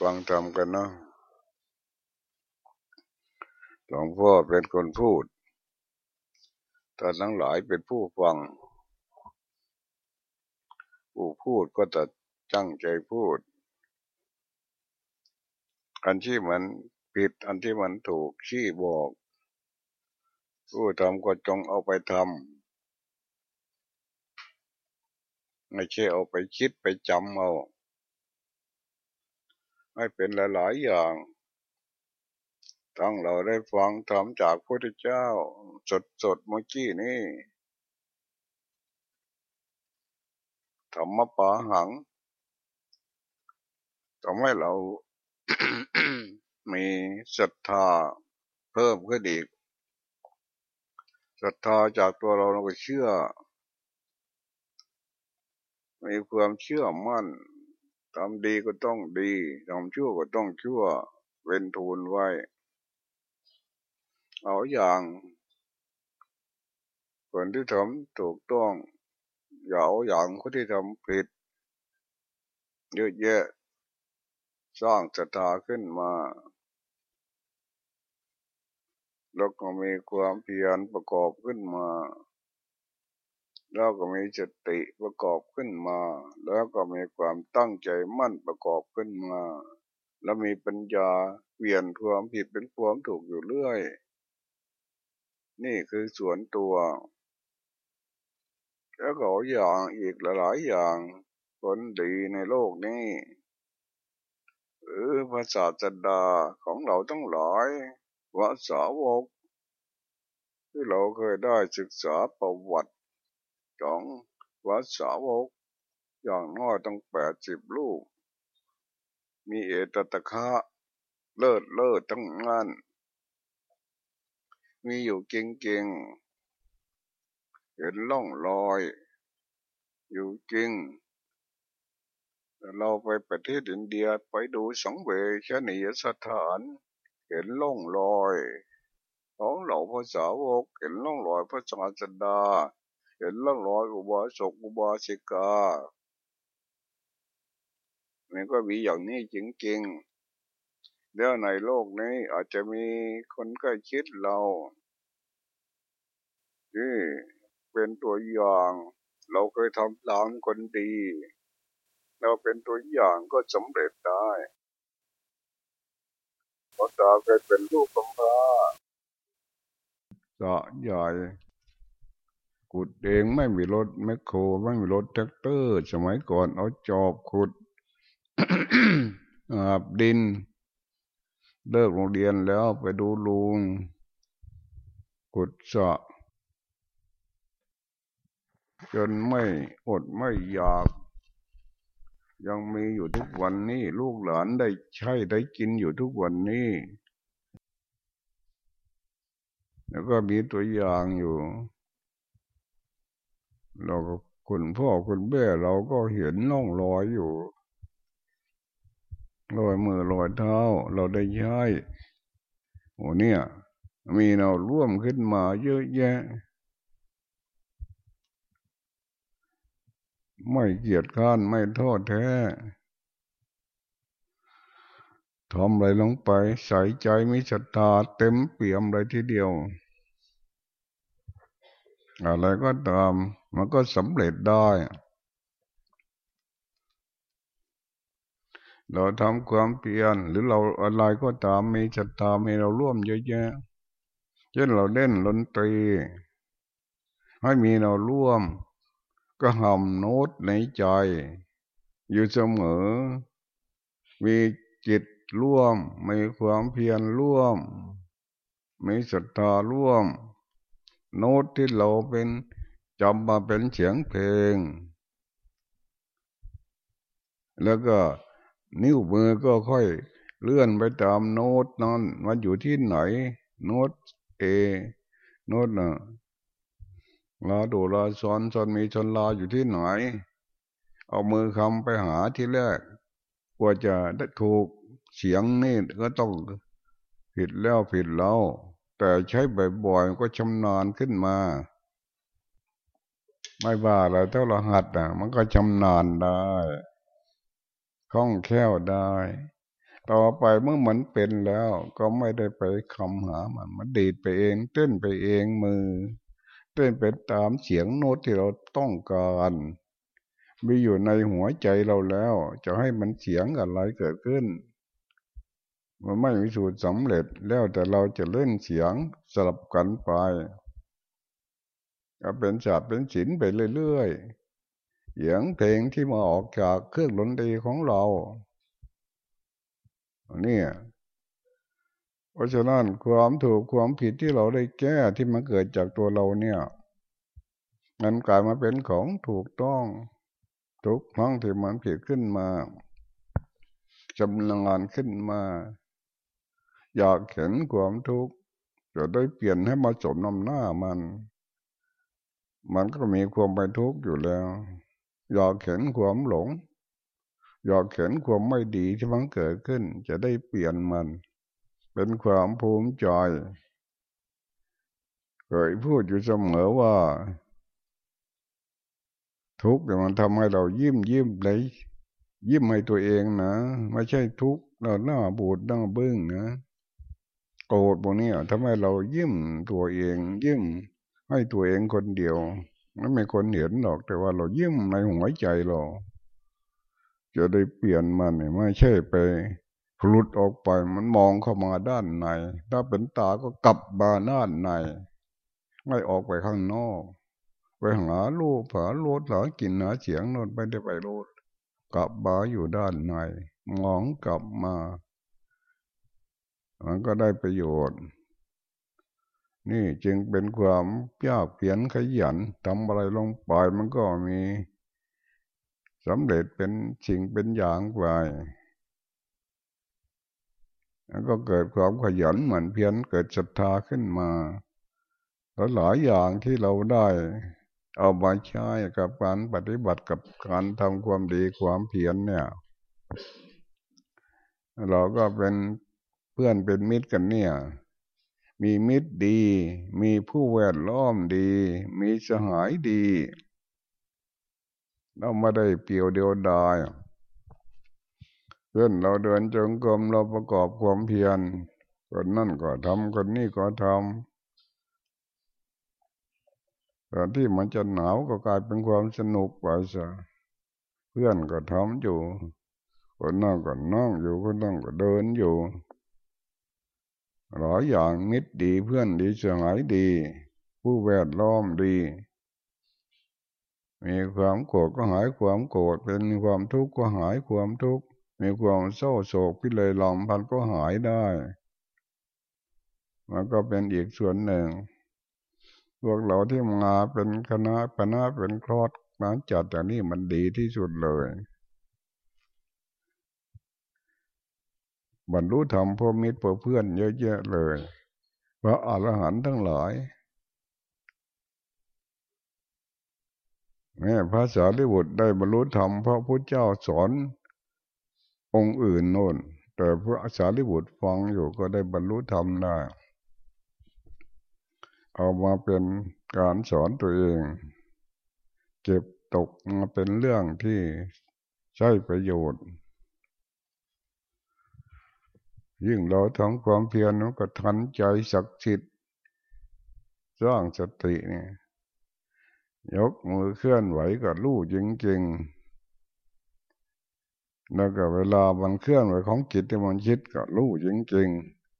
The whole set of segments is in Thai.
ฟังทำกันเนาะหลวงพ่อเป็นคนพูดท่านทั้งหลายเป็นผู้ฟัง ผู้พูดก็จะจังใจพูด อันที่มันผิดอันที่มันถูกชี้บอก ผู้ทำก็จงเอาไปทำไม่ใช่เอาไปคิดไปจำเอา ให้เป็นหลาย ๆ อย่างตั้งเราได้ฟังธรรมจากพระพุทธเจ้า สดสดเมื่อกี้นี้ธรรมปาหังทำให้เรามีศรัทธาเพิ่มขึ้นอีกศรัทธาจากตัวเราเราก็เชื่อ มีความเชื่อมั่น ทำดีก็ต้องดีทำชั่วก็ต้องชั่วเป็นทูลไว้ เอาอย่างคนที่ทำถูกต้อง อย่าเอาอย่างคนที่ทำผิด เยอะแยะ สร้างศรัทธาขึ้นมา แล้วก็มีความเพียรประกอบขึ้นมา แล้วก็มีสติประกอบขึ้นมา แล้วก็มีความตั้งใจมั่นประกอบขึ้นมา แล้วมีปัญญาเปลี่ยนความผิดเป็นความถูกอยู่เรื่อย นี่คือส่วนตัว แล้วก็อย่างอีกหลายอย่างคนดีในโลกนี้เออภาษาจัดดาของเราต้องหลายวาสาวกที่เราเคยได้ศึกษาประวัติ ของวัดสาวก อย่างน้อยต้องแปดสิบลูก มีเอตตะคะเลิศเลิศทั้งนั้น มีอยู่เก่งๆเห็นล่องลอย อยู่จริงเราไปประเทศอินเดียไปดูสังเวชนียสถาน เห็นล่องลอยของเหล่าภาษาวกเห็นล่องลอยพระศาสดา เห็นล่องรอยอุบาสกอุบาสิกา มันก็มีอย่างนี้จริงๆแล้วในโลกนี้อาจจะมีคนใกล้ชิดเราที่เป็นตัวอย่าง เราเคยทำตามคนดี เราเป็นตัวอย่างก็สำเร็จได้เพราะตาเคยเป็นลูกกำพร้าก็ใหญ่ ขุดเองไม่มีรถแมคโครไม่มีรถแท็กเตอร์ สมัยก่อนเอาจอบขุดอาบดิน เลิกโรงเรียนแล้วไปดูลุงขุดสะจนไม่อดไม่อยาก ยังมีอยู่ทุกวันนี้ ลูกหลานได้ใช้ได้กินอยู่ทุกวันนี้ แล้วก็มีตัวอย่างอยู่ เราก็คุณพ่อคุณแม่เราก็เห็นน่องรอยอยู่รอยมือรอยเท้า เราได้ใช้โอ้เนี่ย มีเราร่วมขึ้นมาเยอะแยะ ไม่เกียดข้านไม่ทอดแท้ทำอะไรลงไป ใส่ใจมีศรัทธาเต็มเปี่ยมเลยทีเดียว อะไรก็ตาม มันก็สำเร็จได้ เราทำความเปลี่ยนหรือเราอะไรก็ตามมีศรัทธามีเราร่วมเยอะแยะเช่นเราเล่นดนตรี ให้มีเราร่วม ก็หำโน้ตในใจ อยู่เสมอ มีจิตร่วม มีความเพียรร่วม มีศรัทธาร่วม โน้ตที่เราเป็น จำมาเป็นเสียงเพลง แล้วก็นิ้วมือก็ค่อยเลื่อนไปตามโน้ตนั้นมันอยู่ที่ไหน โน้ตเอ โน้ตน่ะลาดูลาซอนซอนมีชนลาอยู่ที่ไหน เอามือคำไปหาที่แรกกว่าจะได้ถูกเสียงนี่ก็ต้องผิดแล้วผิดแล้ว แต่ใช้บ่อยๆก็ชำนาญขึ้นมา ไม่ว่าอะไรถ้าเราหัดอะ มันก็ชำนาญได้คล่องแคล่วได้ ต่อไปเมื่อมันเป็นแล้ว ก็ไม่ได้ไปคำหามัน มันดีดไปเอง เต้นไปเองมือ เต้นไปตามเสียงโน้ตที่เราต้องการมีอยู่ในหัวใจเราแล้ว จะให้มันเสียงอะไรเกิดขึ้น มันไม่มีสูตรสำเร็จแล้วแต่เราจะเล่นเสียงสลับกันไป ก็เป็นศาสตร์เป็นศิลป์ไปเรื่อยๆเสียงเพลงที่มาออกจากเครื่องดนตรีของเราเนี่ยเพราะฉะนั้นความถูกความผิดที่เราได้แก้ที่มันเกิดจากตัวเราเนี่ยมันกลายมาเป็นของถูกต้องทุกครั้งที่มันผิดขึ้นมาจำลังงานขึ้นมา อยากเห็นความทุกข์จะได้เปลี่ยนให้มาสมน้ำหน้ามัน มันก็มีความไปทุกข์อยู่แล้ว อยากเห็นความหลง อยากเห็นความไม่ดีที่มันเกิดขึ้น จะได้เปลี่ยนมัน เป็นความภูมิใจเคยพูดอยู่เสมอว่า ทุกข์แต่มันทำให้เรายิ้มยิ้มเลยยิ้มให้ตัวเองนะไม่ใช่ทุกข์เราหน้าบูดหน้าบึ้งนะโกรธพวกนี้ทำให้เรายิ้มตัวเอง ยิ้ม ให้ตัวเองคนเดียวไม่คนเห็นหรอก แต่ว่าเรายิ้มในหัวใจเรา จะได้เปลี่ยนมันไม่ใช่ไปพลุดออกไปมันมองเข้ามาด้านใน ถ้าเป็นตาก็กลับมาด้านใน ไม่ออกไปข้างนอก ไปหาลูกหาโลดหากินหาเสียงนนไปได้ไปโลดกลับบาอยู่ด้านในมองกลับมา มันก็ได้ประโยชน์ นี่จึงเป็นความยากเพียนขยันทำอะไรลงไปมันก็มีสำเร็จเป็นสิ่งเป็นอย่างไปแล้วก็เกิดความขยันเหมือนเพียนเกิดศรัทธาขึ้นมาแล้วหลายอย่างที่เราได้เอามาใช้กับการปฏิบัติกับการทำความดีความเพียรเนี่ย เราก็เป็นเพื่อนเป็นมิตรกันเนี่ย มีมิตรดี มีผู้แวดล้อมดี มีสหายดี เราไม่ได้เปียวเดียวดายเพื่อนเราเดินจงกรมเราประกอบความเพียรคนนั่นก็ทำคนนี้ก็ทำตอนที่มันจะหนาวก็กลายเป็นความสนุกไปซะเพื่อนก็ทำอยู่ คนนั่งก็นั่งอยู่คนนั่งก็เดินอยู่ หลายอย่างมิตรดีเพื่อนดีสหายดี ผู้แวดล้อมดี มีความโกรธก็หายความโกรธเป็นความทุกข์ก็หายความทุกข์มีความเศร้าโศกพิเลยลองพันก็หายได้มันก็เป็นอีกส่วนหนึ่ง พวกเราที่มาเป็นคณะปณะเป็นครอดมาจัดอย่างนี้มันดีที่สุดเลย บรรลุธรรมพวกมิตรเพื่อนเยอะแยะเลย พระอรหันต์ทั้งหลายแม่พระสารีบุตรได้บรรลุธรรมเพราะพระเจ้าสอนองค์อื่นโน่น แต่พระสารีบุตรฟังอยู่ก็ได้บรรลุธรรมได้เอามาเป็นการสอนตัวเอง เก็บตกมาเป็นเรื่องที่ใช้ประโยชน์ ยิ่งเราทำความเพียรนก็ทันใจศักดิ์สิทธิ์สร้างสติเนี่ยยกมือเคลื่อนไหวกับลู่จริงๆ แล้วก็เวลามันเคลื่อนไหวของจิตที่มันคิดกับลู่จริง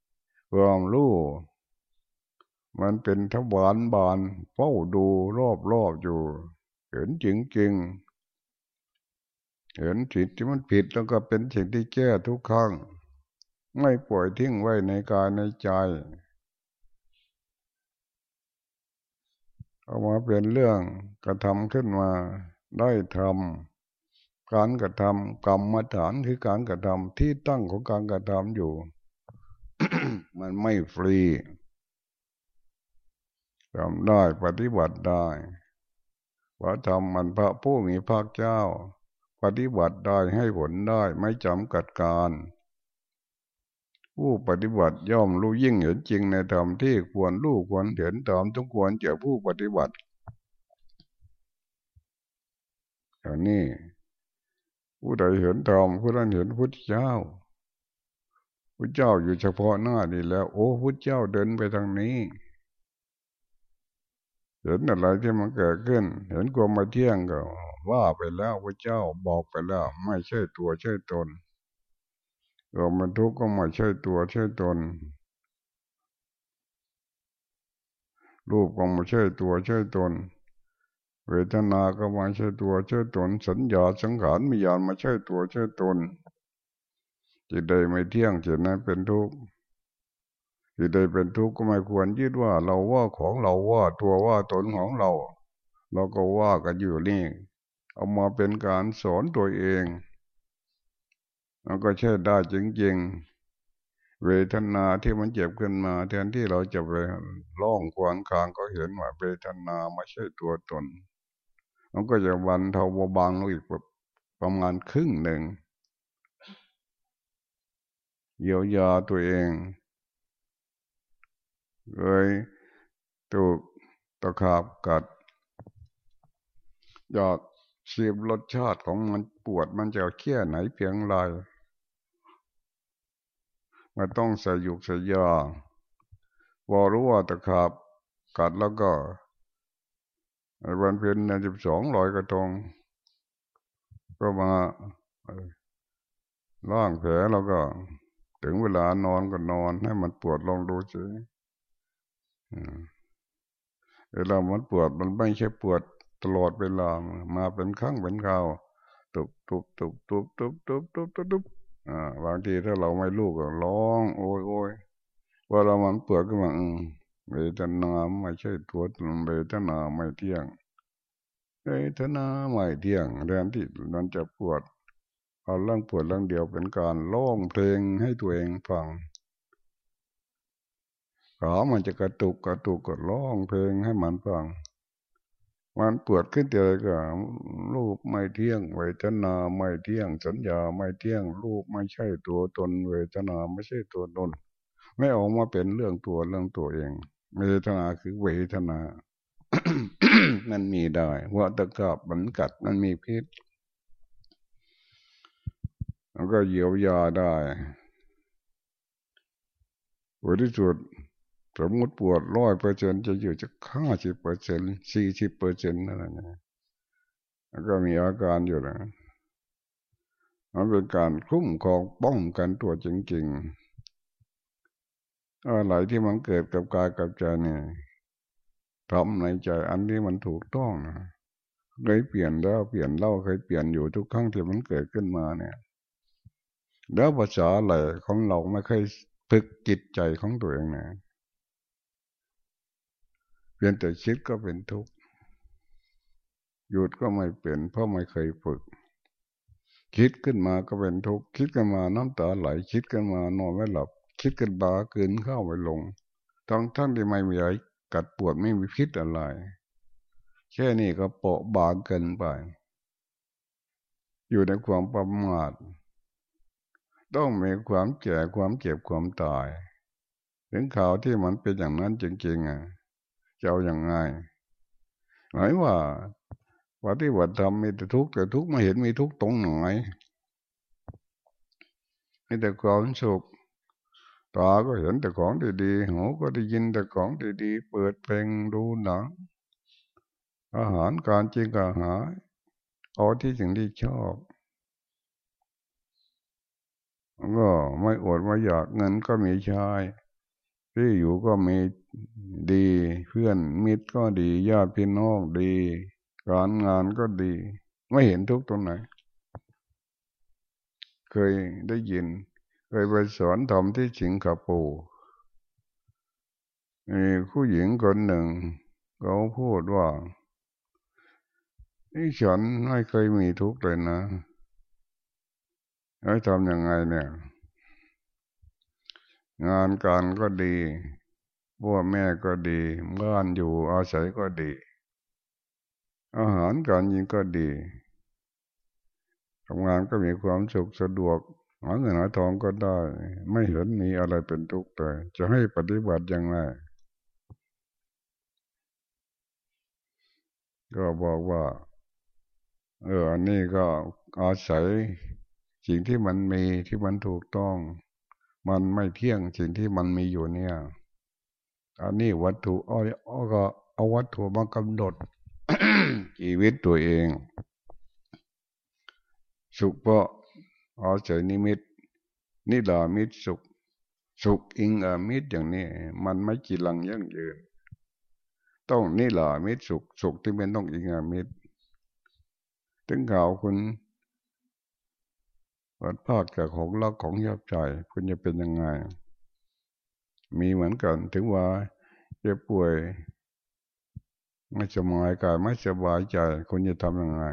ๆความลู่มันเป็นทวารบานเฝ้าดูรอบรอยู่ เห็นจริงจริงเห็นสิ่งที่มันผิดแล้วก็เป็นสิ่งที่แก้ทุกครั้ง ไม่ปล่อยทิ้งไว้ในกายในใจ เอามาเป็นเรื่องกระทำขึ้นมาได้ทำการกระทำกรรมฐานคือการกระทำที่ตั้งของการกระทำอยู่ มันไม่ฟรีทำได้ปฏิบัติได้พระธรรมมันพระผู้มีภาคเจ้า ปฏิบัติได้ให้ผลได้ไม่จำกัดการ ผู้ปฏิบัติย่อมรู้ยิ่งเห็นจริงในธรรมที่ควรรู้ควรเห็นตามทุกควรเจอผู้ปฏิบัติอย่างนี้ผู้ใดเห็นธรรมผู้นั้นเห็นพุทธเจ้าพุทธเจ้าอยู่เฉพาะหน้านี่แล้ว โอ้พุทธเจ้าเดินไปทางนี้ เห็นอะไรที่มันเกิดขึ้น เห็นความมาเที่ยงก็ว่าไปแล้วพระเจ้าบอกไปแล้ว ไม่ใช่ตัวใช่ตน ความมันทุกข์ก็ไม่ใช่ตัวใช่ตน รูปก็ไม่ใช่ตัวใช่ตน เวทนาก็ไม่ใช่ตัวใช่ตน สัญญาสังขารมีญาณม่ใช่ตัวใช่ตนจิตใดไม่เที่ยงจิตนั้นเป็นทุกข์จิตใดเป็นทุกข์ก็ไม่ควรยึดว่า เราว่าของเราว่าตัวว่าตนของเรา เราก็ว่ากันอยู่นี่ เอามาเป็นการสอนตัวเอง มันก็ใช่ได้จริงๆ เวทนาที่มันเจ็บขึ้นมา แทนที่เราจะไปล่องควางคางก็เห็นว่าเวทนาไม่ใช่ตัวตน มันก็จะวันเทาบางลงอีกประมาณครึ่งหนึ่งเยียวยาตัวเองเลยถูกตะขาบกัดอยาก ชิมรสชาติของมันปวดมันจะเคี้ยไหนเพียงไรมันต้องใส่ยุกใส่ยาพอรู้ว่าตะขาบกัดแล้วก็ในวันเพ็ญในสิบสองร้อยกระทง ก็มาล่างแผลแล้วก็ ถึงเวลานอนก็นอนให้มันปวดลองดูสิเวลามันปวดมันไม่ใช่ปวด ตลอดเวลามาเป็นครั้งเป็นคราวตุบตุบตุบตุบตุบตุบตุบตุบตุบ่าบางทีถ้าเราไม่ลูกก็ร้อง โอยโอยว่าเรามันเปวดก็มาเวทนาไม่ใช่ตัวตนเวทนาไม่เที่ยงเวทนาไม่เที่ยงแทนที่มันจะปวดเอาเรื่องปวดเรื่องเดียวเป็นการร้องเพลงให้ตัวเองฟังขามันจะกระตุกกระตุกก็ร้องเพลงให้มันฟัง มันปวดขึ้นเดียวก็รูปไม่เที่ยง เวทนาไม่เที่ยง สัญญาไม่เที่ยง รูปไม่ใช่ตัวตน เวทนาไม่ใช่ตัวตน ไม่ออกมาเป็นเรื่องตัวเรื่องตัวเอง เวทนาคือเวทนา มันมีได้ว่าตะกับมันกัดมันมีพิษแล้วก็เยียวยาได้บริสุทธิ์ สมมติปวดร้อยเปอร์เซ็นจะอยู่จะห้าสิบเปอร์เซ็นสี่สิบเปอร์เซ็นต์นั่นแหละแล้วก็มีอาการอยู่นะมันเป็นการคุ้มครองป้องกันตัวจริงๆอะไรที่มันเกิดกับกายกับใจเนี่ยทำในใจอันนี้มันถูกต้องนะเคยเปลี่ยนแล้วเปลี่ยนเล่าเคยเปลี่ยนอยู่ทุกครั้งที่มันเกิดขึ้นมาเนี่ย แล้วภาษาอะไรของเราไม่เคยฝึกจิตใจของตัวเองนะ พียงแต่คิดก็เป็นทุกข์หยุดก็ไม่เป็นเพราะไม่เคยฝึก คิดขึ้นมาก็เป็นทุกข์คิดกันมาน้ำตาไหลคิดกันมานอนไม่หลับ คิดกันบาเกินเข้าไปลงทั้งทั้งที่ไม่มีอะไรกัดปวดไม่มีพิษอะไรแค่นี้ก็เปาะบางเกินไป อยู่ในความประมาทต้องมีความแก่ความเจ็บความตาย ถึงข่าวที่มันเป็นอย่างนั้นจริงๆอะ จะเอาอย่างไงหมายว่าปฏิบัติธรรมมีแต่ทุกข์แต่ทุกข์ไม่เห็นมีทุกข์ตรงไหนมีแต่ความสุขตาก็เห็นแต่ของดีๆหูก็ได้ยินแต่ของดีๆเปิดเพลงดูหนัง อาหารการจิงอาหาเอาที่สิ่งที่ชอบก็ไม่อดไม่อยากเงินก็มีใช้ ที่อยู่ก็มีดีเพื่อนมิตรก็ดีญาติพี่น้องดีการงานก็ดี ไม่เห็นทุกตรงไหน เคยได้ยิน เคยไปสอนทำที่สิงคโปร์มีผู้หญิงคนหนึ่ง เขาพูดว่านี่ฉันไม่เคยมีทุกข์เลยนะแล้วทำยังไงเนี่ย งานการก็ดีพ่อแม่ก็ดีบ้านอยู่อาศัยก็ดี อาหารการยินก็ดีทำงานก็มีความสุขสะดวกหาเงินหาทองก็ได้ ไม่เห็นมีอะไรเป็นทุกข์เลยจะให้ปฏิบัติยังไงก็บอกว่า เอออันนี้ก็อาศัยสิ่งที่มันมีที่มันถูกต้อง มันไม่เที่ยงสิ่งที่มันมีอยู่เนี่ยอันนี้วัตถุอ้อก็เอาวัตถุมากำหนดชีวิตตัวเอง สุขเพราะอาศัยนิมิตนี่ลามิตสุข สุขอิงอามิตอย่างนี้ มันไม่จีรังยั่งยืน ต้องนี่ลามิตสุข สุขที่เป็นต้องอิงอามิตถึงข่าวคุณ วัดภาคจากของรักของยอบใจคุณจะเป็นยังไง มีเหมือนกันถึงว่าเจ็บป่วย ไม่สบายกายไม่สบายใจ คุณจะทำยังไง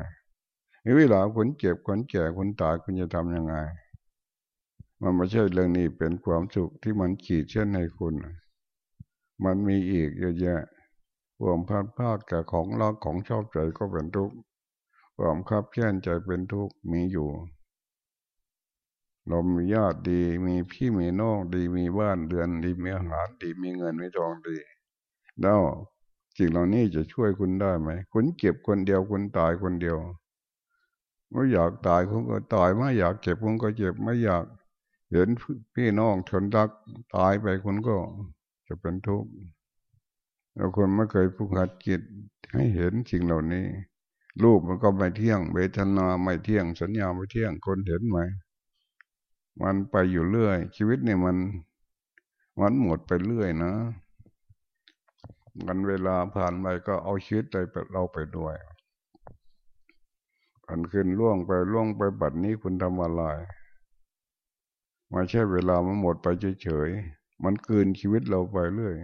เวลาคุณเจ็บคุณแก่คุณตายคุณจะทำยังไง มันไม่ใช่เรื่องนี้เป็นความสุขที่มันขีดเช่นให้คุณ มันมีอีกเยอะแยะความพลาดพลาดกับของรักของชอบใจก็เป็นทุกข์ความคับแค้นใจเป็นทุกข์มีอยู่ เรามีญาติดี มีพี่มีน้องดี มีบ้านเรือนดี มีอาหารดี มีเงินมีทองดี แล้วสิ่งเหล่านี้จะช่วยคุณได้ไหม คุณเก็บคนเดียว คุณตายคนเดียว ไม่อยากตายคุณก็ตาย ไม่อยากเก็บคุณก็เจ็บ ไม่อยาก เห็นพี่น้องชนรักตายไปคุณก็จะเป็นทุกข์แล้วคนไม่เคยผูกหัดจิตให้เห็นสิ่งเหล่านี้ รูปมันก็ไม่เที่ยง เวทนาไม่เที่ยง สัญญาไม่เที่ยง คนเห็นไหม มันไปอยู่เรื่อย ชีวิตเนี่ยมันมันหมดไปเรื่อยนะมันเวลาผ่านไปก็เอาชีวิตไปเราไปด้วยอันขึ้นล่วงไปล่วงไปบัดนี้คุณทำอะไรไม่ใช่เวลามันหมดไปเฉยๆมันกินชีวิตเราไปเรื่อย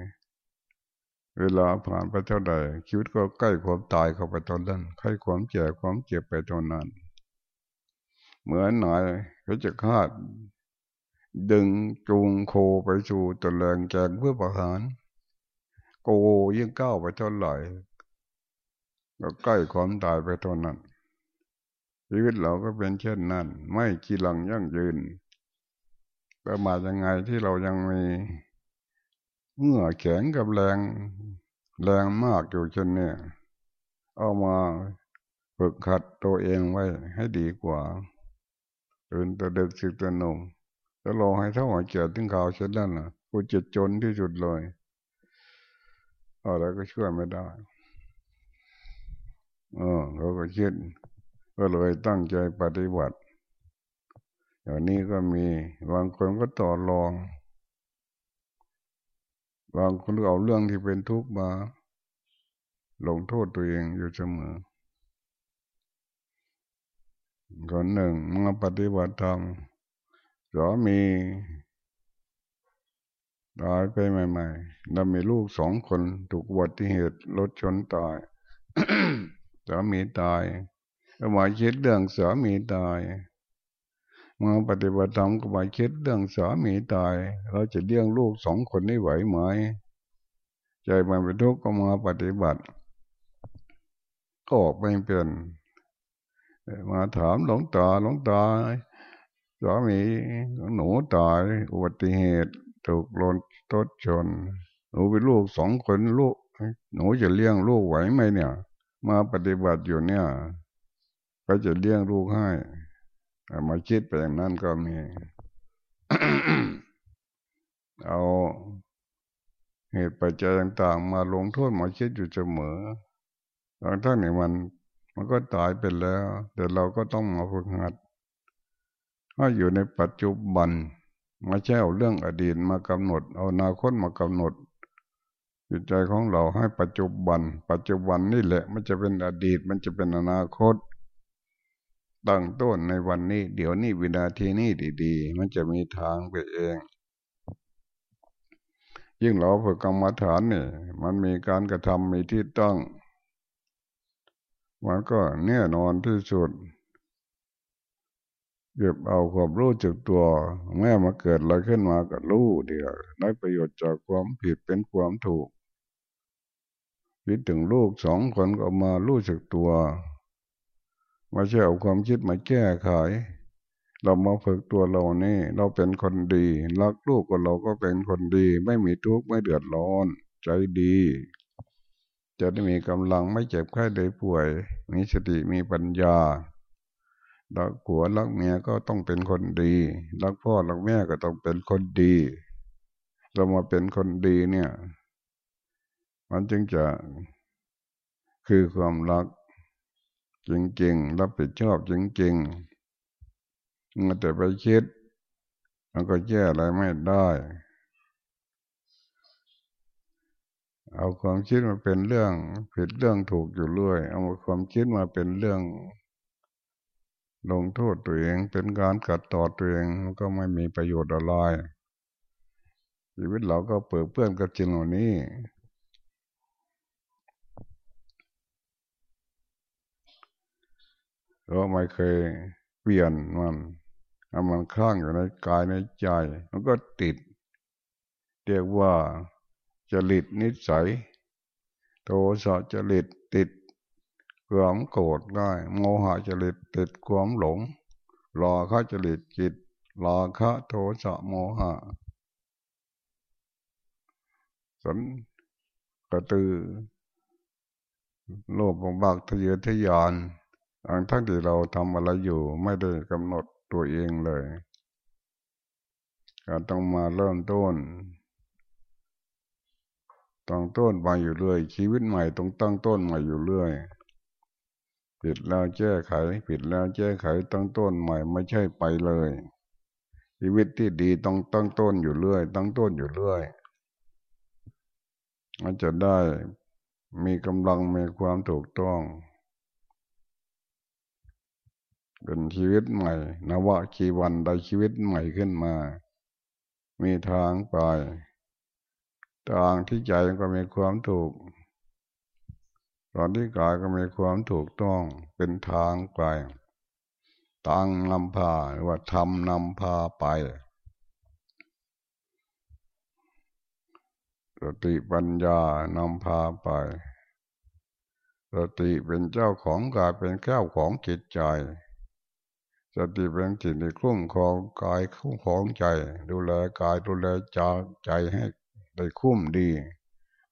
เวลาผ่านไปเท่าใดชีวิตก็ใกล้ความตายเข้าไปตอนนั้นใกล้ความเจ็บความเจ็บไปตอนนั้น เหมือนหน่อย ก็จะคาด ดึงจูงโคไปสู่ตะแรงแกงเพื่อประหาร โกยิ่งก้าวไปเท่าไหร่ก็ใกล้ความตายไปเท่านั้น ชีวิตเราก็เป็นเช่นนั้น ไม่กีหลังยั่งยืนประมาทยังไงที่เรายังมีเมื่อแข็งกับแรงแรงมากอยู่เช่นนี้เอามาฝึกขัดตัวเองไว้ให้ดีกว่า ตื่นแต่เด็กสิตหนุ่มแล้วรอให้เท่าหัวเจ็ดถึงข่าวเช่นนั้นนะกูจะจนที่สุดเลยอะไรก็ช่วยไม่ได้เออเขาก็คิดก็เลยตั้งใจปฏิบัติอย่างนี้ก็มีบางคนก็ต่อรอง บางคนเอาเรื่องที่เป็นทุกข์มา ลงโทษตัวเองอยู่เสมอ คนหนึ่งมาปฏิบัติธรรมสามีตายไปใหม่ๆแล้วมีลูกสองคนถูกอุบัติเหตุรถชนตายสามีตายแล้วมาคิดเรื่องสามีตายมาปฏิบัติธรรมก็มาคิดเรื่องสามีตาย เราจะเลี้ยงลูกสองคนนี้ไหวไหมใจมันเป็นทุกข์ก็มาปฏิบัติ ก็ออกไม่เป็น มาถามหลวงตาหลวงตาสามีหนูตายอุบัติเหตุถูกรถรถชน หนูเป็นลูกสองคนลูก หนูจะเลี้ยงลูกไหวไหมเนี่ย มาปฏิบัติอยู่เนี่ยก็จะเลี้ยงลูกให้มาคิดไปอย่างนั้นก็มี เอาเหตุปัจจัยต่าง ๆ มาลงโทษหมาคิดอยู่เสมอบางท่านเนี่ยมัน มันก็ตายไปแล้ว แต่เราก็ต้องมาฝึกหัดถ้าอยู่ในปัจจุบันมาแช่เรื่องอดีตมากำหนด เอาอนาคตมากำหนด จิตใจของเราให้ปัจจุบัน ปัจจุบันนี่แหละ มันจะเป็นอดีต มันจะเป็นอนาคต ตั้งต้นในวันนี้ เดี๋ยวนี้วินาทีนี้ดีๆ มันจะมีทางไปเอง ยิ่งเราฝึกกรรมฐานเนี่ยมันมีการกระทำมีที่ตั้ง มันก็แน่นอนที่สุดเก็บเอาความรู้จักตัวแม่มาเกิดอะไรขึ้นมาก็รู้เดียวได้ประโยชน์จากความผิดเป็นความถูกคิดถึงลูกสองคนก็มารู้จักตัวม่ใช่เอาความคิดมาแก้ไขเรามาฝึกตัวเรานี่ เราเป็นคนดีรักลูกกับเราก็เป็นคนดี ไม่มีทุกข์ไม่เดือดร้อน ใจดี จะได้มีกำลังไม่เจ็บไข้ได้ป่วย มีสติมีปัญญารักผัวรักเมียก็ต้องเป็นคนดีรักพ่อรักแม่ก็ต้องเป็นคนดี เรามาเป็นคนดีเนี่ย มันจึงจะคือความรัก จริงๆ รับผิดชอบจริงๆมันแต่ไปคิด มันก็แก้อะไรไม่ได้ เอาความคิดมาเป็นเรื่อง ผิดเรื่องถูกอยู่เรื่อย เอาความคิดมาเป็นเรื่อง ลงโทษตัวเอง เป็นการกัดต่อตัวเองก็ไม่มีประโยชน์อะไรชีวิตเราก็เปิดเพื่อนกับจิงเหล่านี้เราไม่เคยเปลี่ยนมันเอามันข้างอยู่ในกายในใจ มันก็ติด เรียกว่า จริตนิสัย โทสะจริตติดความโกรธได้โมหะจริตติดความหลงรอเขาจริตจิตรอคะโทสะโมหะสันกระตือ โลภบักทะเยอทะยานทั้งทั้งที่เราทำอะไรอยู่ไม่ได้กำหนดตัวเองเลย การต้องมาเริ่มต้น ต้องต้นมาอยู่เรื่อย ชีวิตใหม่ต้องตั้งต้นมาอยู่เรื่อยผิดแล้วแก้ไข ผิดแล้วแก้ไขตั้งต้นใหม่ไม่ใช่ไปเลย ชีวิตที่ดีต้องตั้งต้นอยู่เรื่อย ตั้งต้นอยู่เรื่อยมันจะได้มีกำลังมีความถูกต้อง เป็นชีวิตใหม่นวะชีวันได้ชีวิตใหม่ขึ้นมา มีทางไป ทางที่ใจก็มีความถูกตอนที่กายก็มีความถูกต้องเป็นทางไปตังนำพาหรือว่าทำนำพาไปสติปัญญานำพาไปสติเป็นเจ้าของกายเป็นแก้วของจิตใจ สติเป็นจิตในคุ้มครองกายคุ้มครองใจ ดูแลกายดูแลใจใจให้ ได้คุ้มดี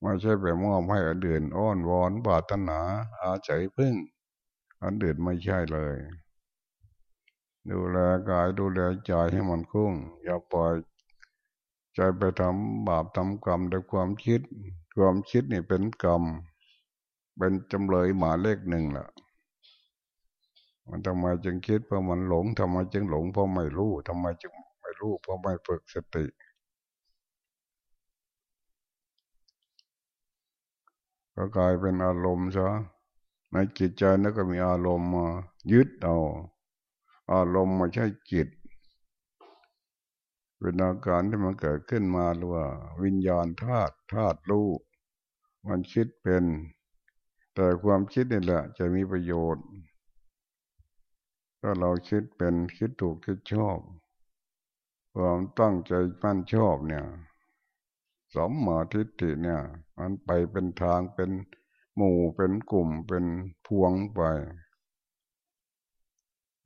ไม่ใช่ไปมอบให้อดีตอ้อนวอนบาตนา อาศัยพึ่ง อันเดือดไม่ใช่เลย ดูแลกายดูแลใจให้มันคุ้มอย่าปล่อยใจไปทำบาปทำกรรมด้วยความคิด ความคิดนี่เป็นกรรม เป็นจำเลยหมาเลขหนึ่งแหละมันทำไมจึงคิดเพราะมันหลงทำไมจึงหลงเพราะไม่รู้ทำไมจึงไม่รู้เพราะไม่ฝึกสติ ก็กลายเป็นอารมณ์ซะในจิตใจนั้นก็มีอารมณ์มายึดเอาอารมณ์มาใช่จิตเป็นอาการที่มันเกิดขึ้นมาหรือว่า วิญญาณธาตุธาตุรู้มันคิดเป็น แต่ความคิดนี่แหละ จะมีประโยชน์ ถ้าเราคิดเป็นคิดถูกคิดชอบ ความตั้งใจมั่นชอบเนี่ย สมมาทิฏฐิเนี่ย มันไปเป็นทางเป็นหมู่เป็นกลุ่มเป็นพวงไป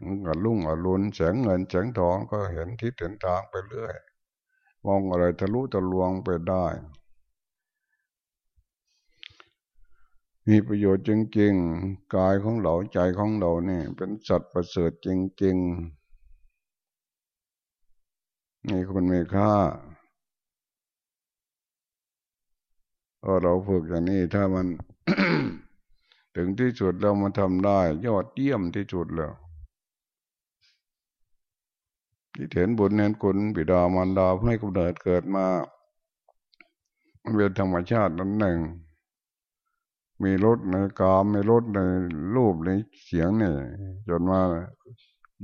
มันก็ลุ่งอรุณแสงเงินแสงทองก็เห็นทิศเห็นทางไปเรื่อย มองอะไรทะลุทะลวงไปได้ มีประโยชน์จริงๆ กายของเราใจของเราเนี่ย เป็นสัตว์ประเสริฐจริงๆ นี่คนมีค่า พอเราฝึกอย่างนี้ถ้ามัน ถึงที่สุดเรามาทำได้ ยอดเยี่ยมที่สุดแล้วที่เห็นบุญเน้นคุณบิดามารดาให้กำเนิดเกิดมามันเป็นธรรมชาตินั้นหนึ่ง มีรถในกามมีรถในรูปในเสียงเนี่ย จนมา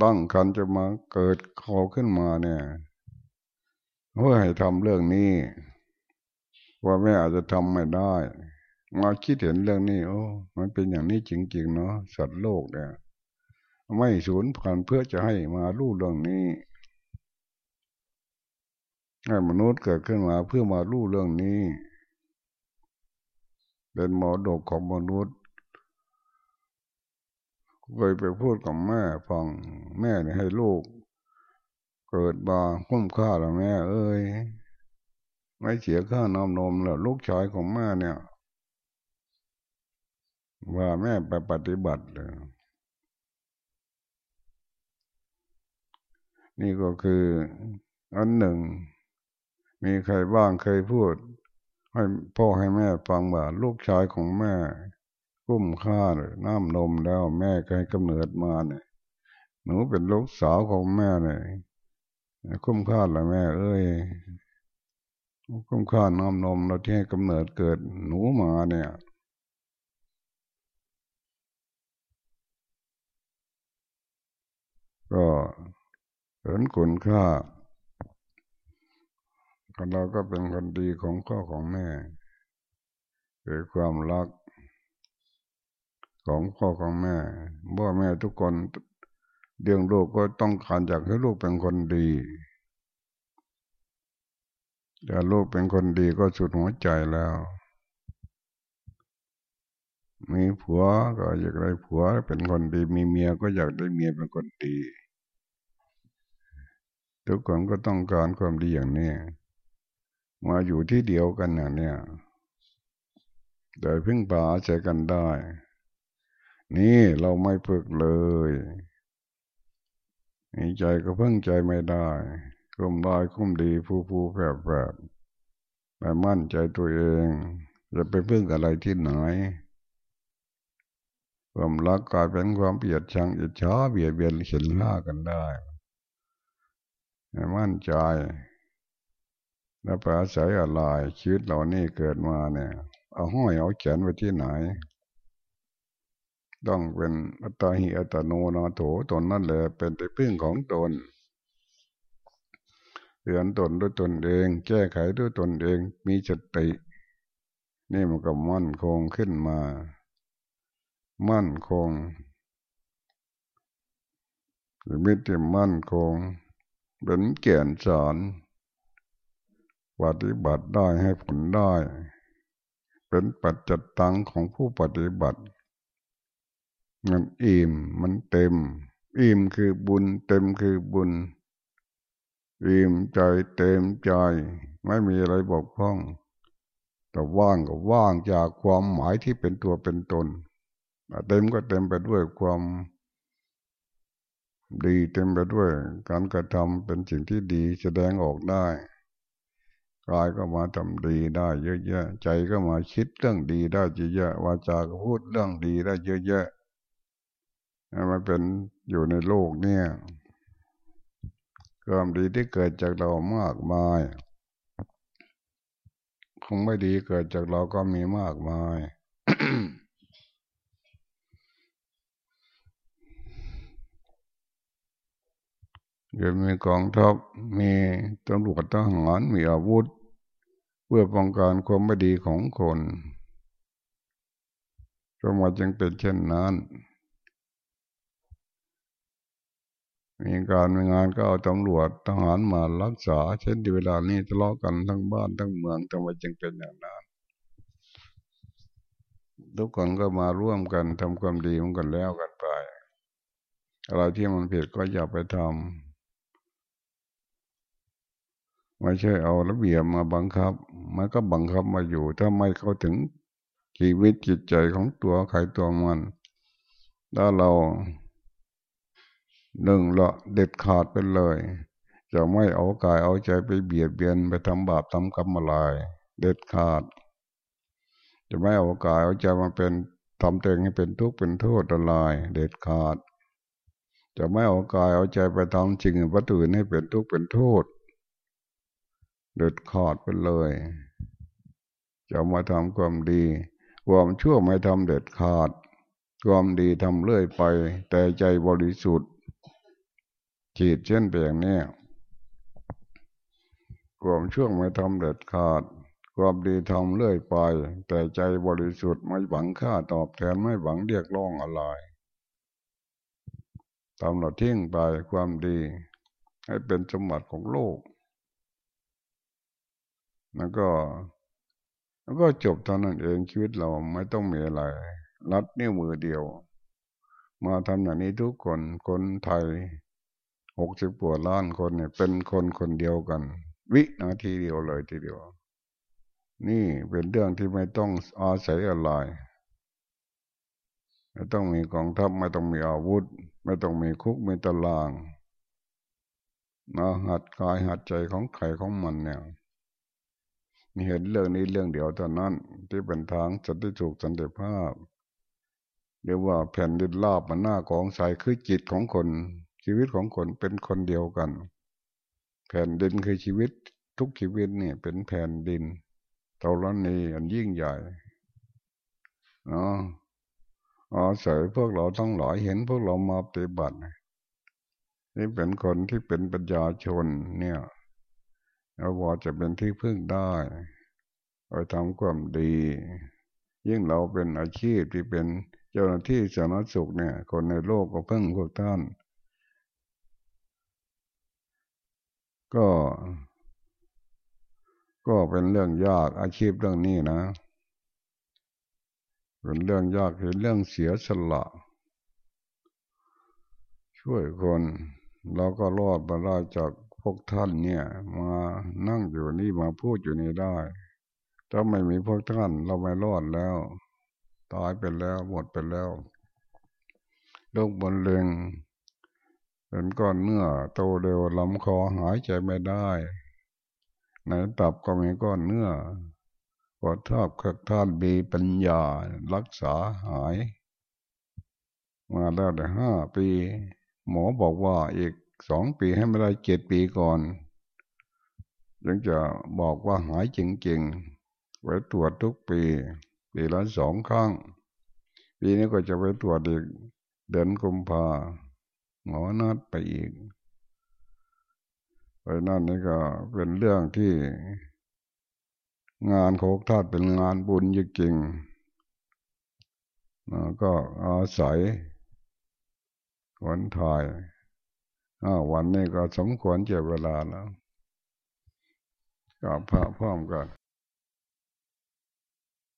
ตั้งคันจะมาเกิดคอขึ้นมาเนี่ยเพื่อให้ทำเรื่องนี้ ว่าแม่อาจจะทำไม่ได้ มาคิดเห็นเรื่องนี้โอ้มันเป็นอย่างนี้จริงๆเนาะสัตว์โลกเนี่ย ไม่สูญพันเพื่อจะให้มารู้เรื่องนี้ให้มนุษย์เกิดขึ้นมาเพื่อมารู้เรื่องนี้ เป็นหมรดกของมนุษย์เคยไปพูดกับแม่ฟังแม่เนี่ยให้ลูก เกิดมาคุ้มค่าแล้วแม่ เอ้ย ไม่เสียค่าน้ำนมแล้วลูกชายของแม่เนี่ย ว่าแม่ไปปฏิบัติเลยนี่ก็คืออันหนึ่ง มีใครบ้างเคยพูด ให้พ่อให้แม่ฟังว่าลูกชายของแม่กุ้มค่าเลยน้ำนมแล้วแม่เคยกำเนิดมาเนี่ยหนูเป็นลูกสาวของแม่เนี่ยคุ้มค่าละแม่ เอ้ย คุ้มค่าน้ำนมเราที่ให้กำเนิดเกิดหนูมาเนี่ยก็เห็นคุณค่าเราก็เป็นคนดีของพ่อของแม่คือความรักของพ่อของแม่พ่อแม่ทุกคนเลี้ยงลูกก็ต้องการอยากให้ลูกเป็นคนดี ถ้าลูกเป็นคนดีก็สุดหัวใจแล้ว มีผัวก็อยากได้ผัวเป็นคนดี มีเมียก็อยากได้เมียเป็นคนดี ทุกคนก็ต้องการความดีอย่างนี้ มาอยู่ที่เดียวกันอย่างนี้โดยพึ่งพาอาศัยกันได้ นี่เราไม่ฝึกเลยใจก็พึ่งใจไม่ได้ คุมได้คุมดีผู้ผู้แผบแบบไม่มั่นใจตัวเองจะไปพึ่งอะไรที่ไหนความรักกลายเป็นความเบียดชังอิจฉาเบียดเบียนเห็นหน้ากันได้ไม่มั่นใจแล้วไปอาศัยอะไรชีวิตเรานี่เกิดมาเนี่ย เอาห้อยเอาแขนไว้ที่ไหน ต้องเป็นอัตตาหิอัตโนนาโถตนนั่นแหละเป็นที่พึ่งของตน เตือนตนด้วยตนเอง แก้ไขด้วยตนเอง มีสติ นี่มันก็มั่นคงขึ้นมา มั่นคงมิติมั่นคงเป็นเกียนสอนปฏิบัติได้ให้ผลได้ เป็นปัจจตังของผู้ปฏิบัติ มันอิ่มมันเต็ม อิ่มคือบุญ เต็มคือบุญ อิ่มใจเต็มใจ ไม่มีอะไรบกพร่อง แต่ว่างก็ว่างจากความหมายที่เป็นตัวเป็นตนเต็มก็เต็มไปด้วยความดีเต็มไปด้วยการกระทำเป็นสิ่งที่ดีแสดงออกได้กายก็มาทำดีได้เยอะแยะ ใจก็มาคิดเรื่องดีได้เยอะแยะวาจาก็พูดเรื่องดีได้เยอะแยะมันเป็นอยู่ในโลกเนี่ย ความดีที่เกิดจากเรามากมายคงไม่ดีเกิดจากเราก็มีมากมายเดี๋ยวมีกองทัพมีตำรวจทหารมีอาวุธ เพื่อป้องกันความไม่ดีของคนก็มาจึงเป็นเช่นนั้น มีการมีงานก็เอาตำรวจทหารมารักษา เช่นเวลานี้ทะเลาะกันทั้งบ้านทั้งเมืองทำไมจึงเป็นอย่างนั้นทุกคนก็มาร่วมกันทำความดีมันกันแล้วกันไปอะไรที่มันผิดก็อย่าไปทำไม่ใช่เอาระเบียบมาบังคับ มันก็บังคับมาอยู่ ถ้าไม่เข้าถึงชีวิตจิตใจของตัวใครตัวมัน ถ้าเรา หนึ่งละเด็ดขาดไปเลยจะไม่เอากายเอาใจไปเบียดเบียนไปทำบาปทำกรรมอะไรเด็ดขาด จะไม่เอากายเอาใจมาเป็นทำตัวเองให้เป็นทุกข์เป็นโทษอะไรเด็ดขาด จะไม่เอากายเอาใจไปทำจริงวัตถุให้เป็นทุกข์เป็นโทษ เด็ดขาดไปเลย จะมาทำความดีความชั่วไม่ทำเด็ดขาด ความดีทำเรื่อยไป แต่ใจบริสุทธิ์ จีดเช่นเปอย่างนี้ความชั่วไม่ทำเด็ดขาด ความดีทำเรื่อยไป แต่ใจบริสุทธิ์ไม่หวังค่าตอบแทนไม่หวังเรียกร้องอะไรทำเราทิ้งไปความดี ให้เป็นสมบัติของโลก แล้วก็แล้วก็จบเท่านั้นเองชีวิตเราไม่ต้องมีอะไรรัดนิ้วมือเดียว มาทำอย่างนี้ทุกคนคนไทย หกสิบกว่าล้านคนเนี่ย เป็นคนคนเดียวกัน วินาทีเดียวเลยทีเดียว นี่เป็นเรื่องที่ไม่ต้องอาศัยอะไรไม่ต้องมีกองทัพไม่ต้องมีอาวุธ ไม่ต้องมีคุกมีตารางนะหัดกายหัดใจของใครของมันเนี่ยมีเห็นเรื่องนี้เรื่องเดียวเท่านั้นที่เป็นทางสันติสุขสันติภาพเรียกว่าแผ่นดินราบมันหน้ากองใสคือจิตของคน ชีวิตของคนเป็นคนเดียวกัน แผ่นดินคือชีวิตทุกชีวิตเนี่ยเป็นแผ่นดินเท่านี้อันยิ่งใหญ่เนาะอาศัยพวกเราต้องหลายเห็นพวกเรามาปฏิบัตินี่เป็นคนที่เป็นปัญญาชนเนี่ยเราว่าจะเป็นที่พึ่งได้ไปทำความดี ยิ่งเราเป็นอาชีพที่เป็นเจ้าหน้าที่สาธารณสุขเนี่ย คนในโลกก็พึ่งพวกท่าน ก็ ก็เป็นเรื่องยากอาชีพเรื่องนี้นะ เป็นเรื่องยากเป็นเรื่องเสียสละ ช่วยคนเราก็รอดมาได้จากพวกท่านเนี่ย มานั่งอยู่นี่มาพูดอยู่นี่ได้ ถ้าไม่มีพวกท่าน เราไม่รอดแล้ว ตายไปแล้วหมดไปแล้วโรคบนเลง เป็นก้อนเนื้อโตเร็วลำคอหายใจไม่ได้ในตับก็มีก้อนเนื้อพอทาบคักท่านมีปัญญารักษาหาย มาแล้วได้ห้าปี หมอบอกว่าอีกสองปีให้ไม่ได้เจ็ดปีก่อนยังจะบอกว่าหายจริงๆ ไว้ตรวจทุกปี ปีละสองครั้ง ปีนี้ก็จะไปตรวจอีกเดือนกุมภา หมอนัดไปอีกไปนั่นนี่ก็เป็นเรื่องที่งานโคกทาดเป็นงานบุญจริงๆก็อาศัยวันถ่ายวันนี้ก็สมควรเจ็บเวลาแล้ว ก็พระพร้อมกัน